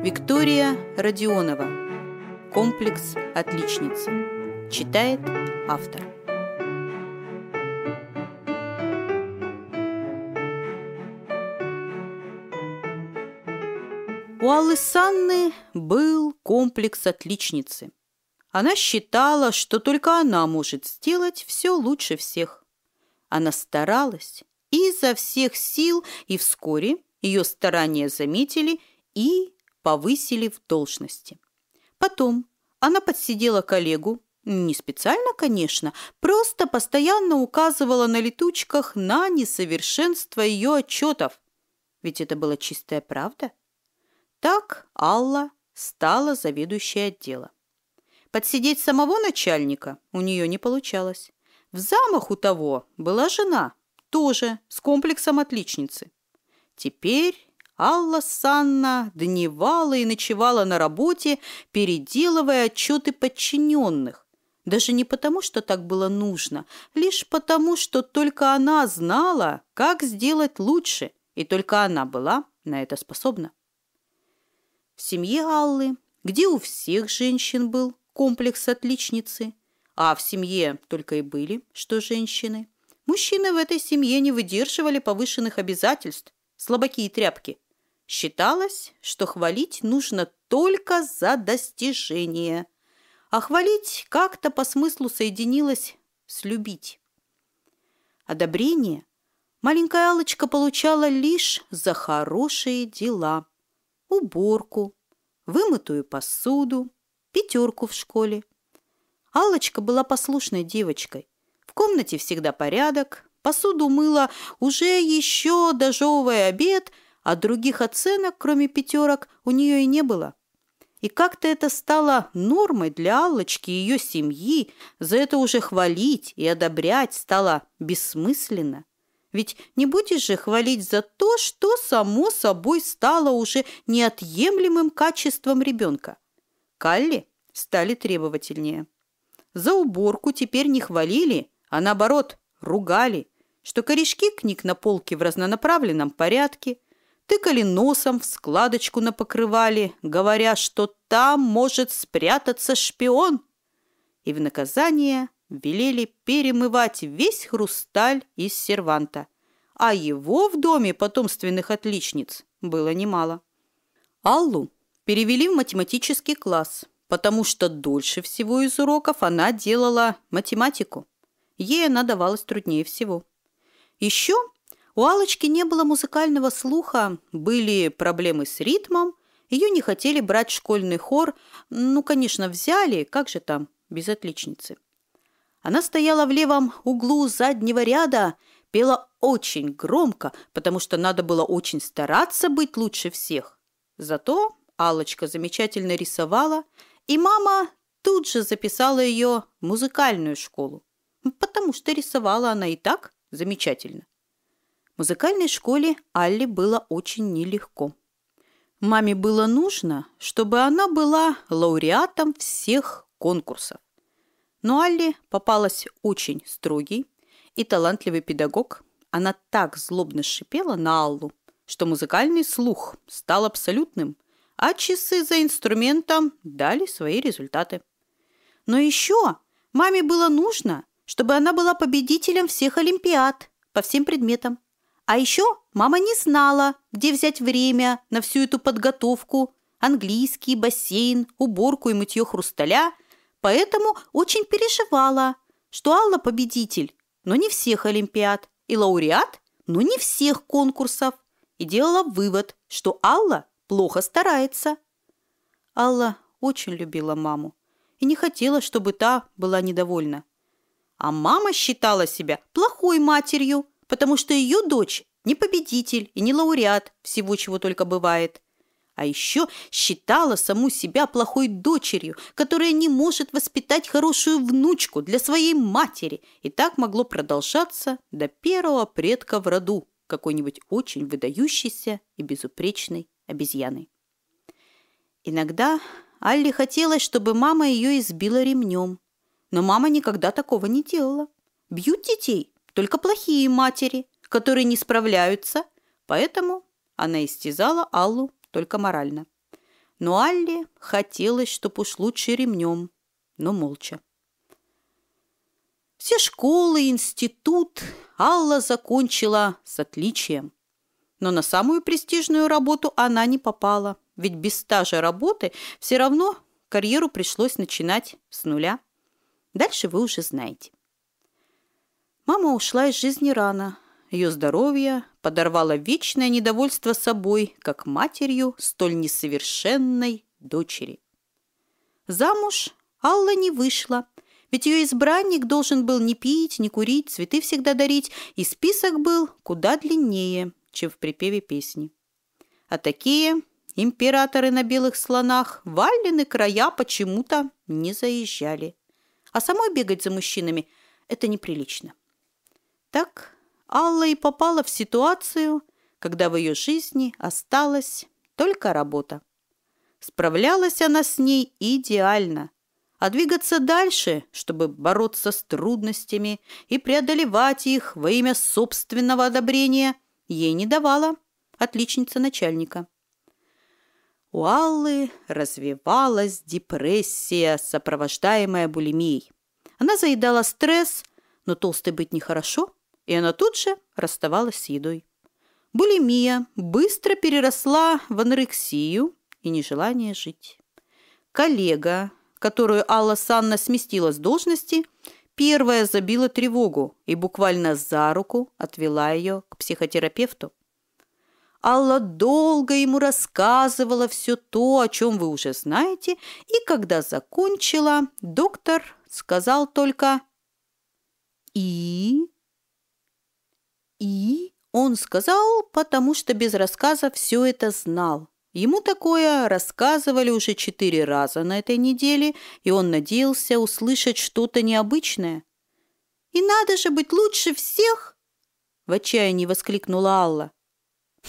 Виктория Родионова. Комплекс отличницы. Читает автор. У Аллы Санны был комплекс отличницы. Она считала, что только она может сделать все лучше всех. Она старалась изо всех сил, и вскоре ее старания заметили и повысили в должности. Потом она подсидела коллегу, не специально, конечно, просто постоянно указывала на летучках на несовершенство ее отчетов. Ведь это была чистая правда. Так Алла стала заведующей отдела. Подсидеть самого начальника у нее не получалось. В замах у того была жена, тоже с комплексом отличницы. Теперь Алла Санна дневала и ночевала на работе, переделывая отчеты подчиненных. Даже не потому, что так было нужно, лишь потому, что только она знала, как сделать лучше, и только она была на это способна. В семье Аллы, где у всех женщин был комплекс отличницы, а в семье только и были, что женщины, мужчины в этой семье не выдерживали повышенных обязательств, слабаки и тряпки – Считалось, что хвалить нужно только за достижение, а хвалить как-то по смыслу соединилось с любить. Одобрение маленькая Алочка получала лишь за хорошие дела. Уборку, вымытую посуду, пятерку в школе. Аллочка была послушной девочкой. В комнате всегда порядок, посуду мыла уже еще дожевывая обед – а других оценок, кроме пятерок, у нее и не было. И как-то это стало нормой для Аллочки и ее семьи, за это уже хвалить и одобрять стало бессмысленно. Ведь не будешь же хвалить за то, что само собой стало уже неотъемлемым качеством ребенка. Калли стали требовательнее. За уборку теперь не хвалили, а наоборот ругали, что корешки книг на полке в разнонаправленном порядке – тыкали носом в складочку на покрывале, говоря, что там может спрятаться шпион. И в наказание велели перемывать весь хрусталь из серванта, а его в доме потомственных отличниц было немало. Аллу перевели в математический класс, потому что дольше всего из уроков она делала математику. Ей она давалась труднее всего. Еще у Алочки не было музыкального слуха, были проблемы с ритмом, ее не хотели брать в школьный хор. Ну, конечно, взяли, как же там, без отличницы. Она стояла в левом углу заднего ряда, пела очень громко, потому что надо было очень стараться быть лучше всех. Зато алочка замечательно рисовала, и мама тут же записала ее в музыкальную школу, потому что рисовала она и так замечательно. В музыкальной школе Алле было очень нелегко. Маме было нужно, чтобы она была лауреатом всех конкурсов. Но Алле попалась очень строгий и талантливый педагог. Она так злобно шипела на Аллу, что музыкальный слух стал абсолютным, а часы за инструментом дали свои результаты. Но еще маме было нужно, чтобы она была победителем всех олимпиад по всем предметам. А еще мама не знала, где взять время на всю эту подготовку, английский, бассейн, уборку и мытье хрусталя, поэтому очень переживала, что Алла победитель, но не всех олимпиад, и лауреат, но не всех конкурсов, и делала вывод, что Алла плохо старается. Алла очень любила маму и не хотела, чтобы та была недовольна. А мама считала себя плохой матерью, потому что ее дочь не победитель и не лауреат всего, чего только бывает. А еще считала саму себя плохой дочерью, которая не может воспитать хорошую внучку для своей матери. И так могло продолжаться до первого предка в роду какой-нибудь очень выдающейся и безупречной обезьяны. Иногда Алле хотелось, чтобы мама ее избила ремнем. Но мама никогда такого не делала. Бьют детей только плохие матери, которые не справляются, поэтому она истязала Аллу только морально. Но Алле хотелось, чтоб уж лучше ремнем, но молча. Все школы, институт Алла закончила с отличием. Но на самую престижную работу она не попала, ведь без стажа работы все равно карьеру пришлось начинать с нуля. Дальше вы уже знаете. Мама ушла из жизни рано. Ее здоровье подорвало вечное недовольство собой, как матерью столь несовершенной дочери. Замуж Алла не вышла, ведь ее избранник должен был не пить, не курить, цветы всегда дарить, и список был куда длиннее, чем в припеве песни. А такие императоры на белых слонах в Аллины края почему-то не заезжали. А самой бегать за мужчинами – это неприлично. Так Алла и попала в ситуацию, когда в ее жизни осталась только работа. Справлялась она с ней идеально, а двигаться дальше, чтобы бороться с трудностями и преодолевать их во имя собственного одобрения, ей не давала отличница начальника. У Аллы развивалась депрессия, сопровождаемая булимией. Она заедала стресс, но толстой быть нехорошо, и она тут же расставалась с едой. Булимия быстро переросла в анорексию и нежелание жить. Коллега, которую Алла Санна сместила с должности, первая забила тревогу и буквально за руку отвела ее к психотерапевту. Алла долго ему рассказывала все то, о чем вы уже знаете, и когда закончила, доктор сказал только «И?» «И?» он сказал, потому что без рассказа все это знал. Ему такое рассказывали уже четыре раза на этой неделе, и он надеялся услышать что-то необычное. «И надо же быть лучше всех!» В отчаянии воскликнула Алла.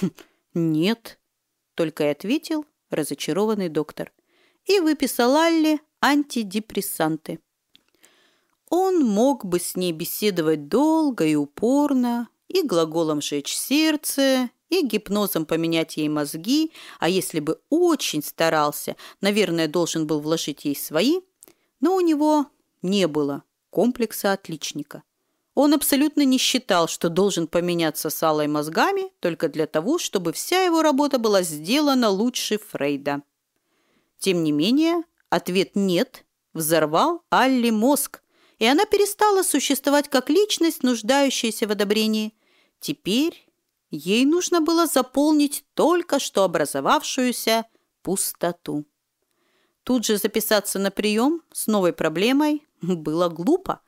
«Хм, «Нет», — только и ответил разочарованный доктор. И выписал Алле антидепрессанты. Он мог бы с ней беседовать долго и упорно, и глаголом «жечь сердце», и гипнозом поменять ей мозги, а если бы очень старался, наверное, должен был вложить ей свои, но у него не было комплекса отличника. Он абсолютно не считал, что должен поменяться с Аллой мозгами только для того, чтобы вся его работа была сделана лучше Фрейда. Тем не менее, ответ «нет» взорвал Алле мозг, и она перестала существовать как личность, нуждающаяся в одобрении. Теперь ей нужно было заполнить только что образовавшуюся пустоту. Тут же записаться на прием с новой проблемой было глупо,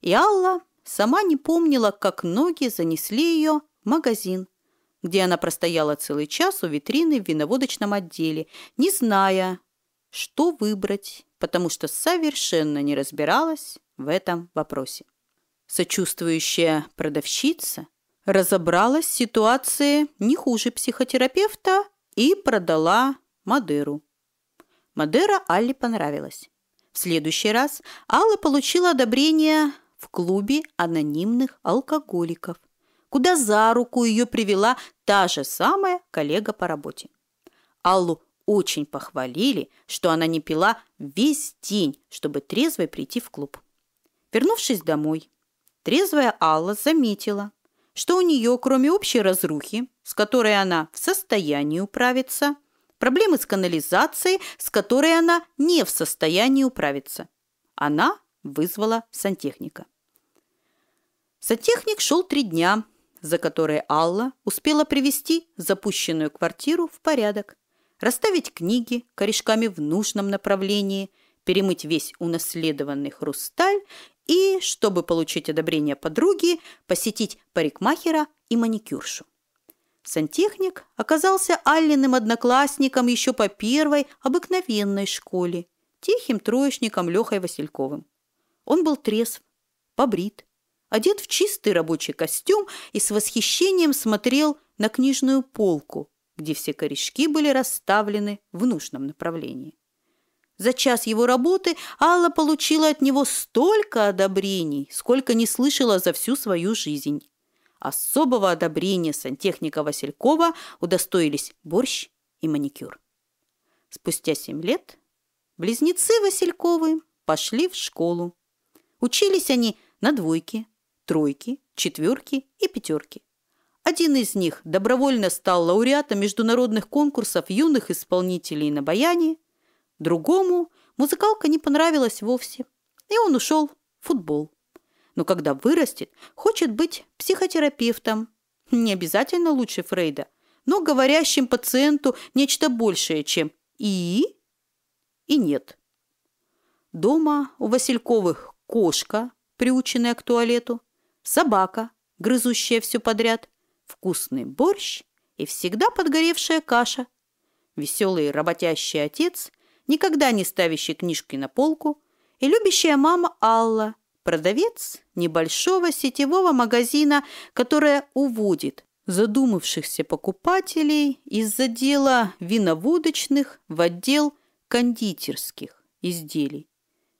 и Алла Сама не помнила, как ноги занесли ее в магазин, где она простояла целый час у витрины в виноводочном отделе, не зная, что выбрать, потому что совершенно не разбиралась в этом вопросе. Сочувствующая продавщица разобралась в ситуации не хуже психотерапевта и продала Мадеру. Мадера Алле понравилась. В следующий раз Алла получила одобрение в клубе анонимных алкоголиков, куда за руку ее привела та же самая коллега по работе. Аллу очень похвалили, что она не пила весь день, чтобы трезвой прийти в клуб. Вернувшись домой, трезвая Алла заметила, что у нее, кроме общей разрухи, с которой она в состоянии управиться, проблемы с канализацией, с которой она не в состоянии управиться. Она вызвала сантехника. Сантехник шел три дня, за которые Алла успела привести запущенную квартиру в порядок, расставить книги корешками в нужном направлении, перемыть весь унаследованный хрусталь и, чтобы получить одобрение подруги, посетить парикмахера и маникюршу. Сантехник оказался Аллиным одноклассником еще по первой обыкновенной школе, тихим троечником Лехой Васильковым. Он был трезв, побрит, одет в чистый рабочий костюм и с восхищением смотрел на книжную полку, где все корешки были расставлены в нужном направлении. За час его работы Алла получила от него столько одобрений, сколько не слышала за всю свою жизнь. Особого одобрения сантехника Василькова удостоились борщ и маникюр. Спустя семь лет близнецы Васильковы пошли в школу. Учились они на двойке, тройке, четверке и пятерке. Один из них добровольно стал лауреатом международных конкурсов юных исполнителей на баяне, другому музыкалка не понравилась вовсе, и он ушел в футбол. Но когда вырастет, хочет быть психотерапевтом. Не обязательно лучше Фрейда, но говорящим пациенту нечто большее, чем «и» и «нет». Дома у Васильковых кошка, приученная к туалету, собака, грызущая все подряд, вкусный борщ и всегда подгоревшая каша. Веселый работящий отец, никогда не ставящий книжки на полку, и любящая мама Алла, продавец небольшого сетевого магазина, которая уводит задумавшихся покупателей из-за дела виноводочных в отдел кондитерских изделий.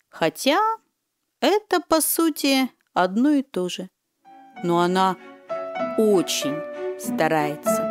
Хотя это, по сути, одно и то же. Но она очень старается.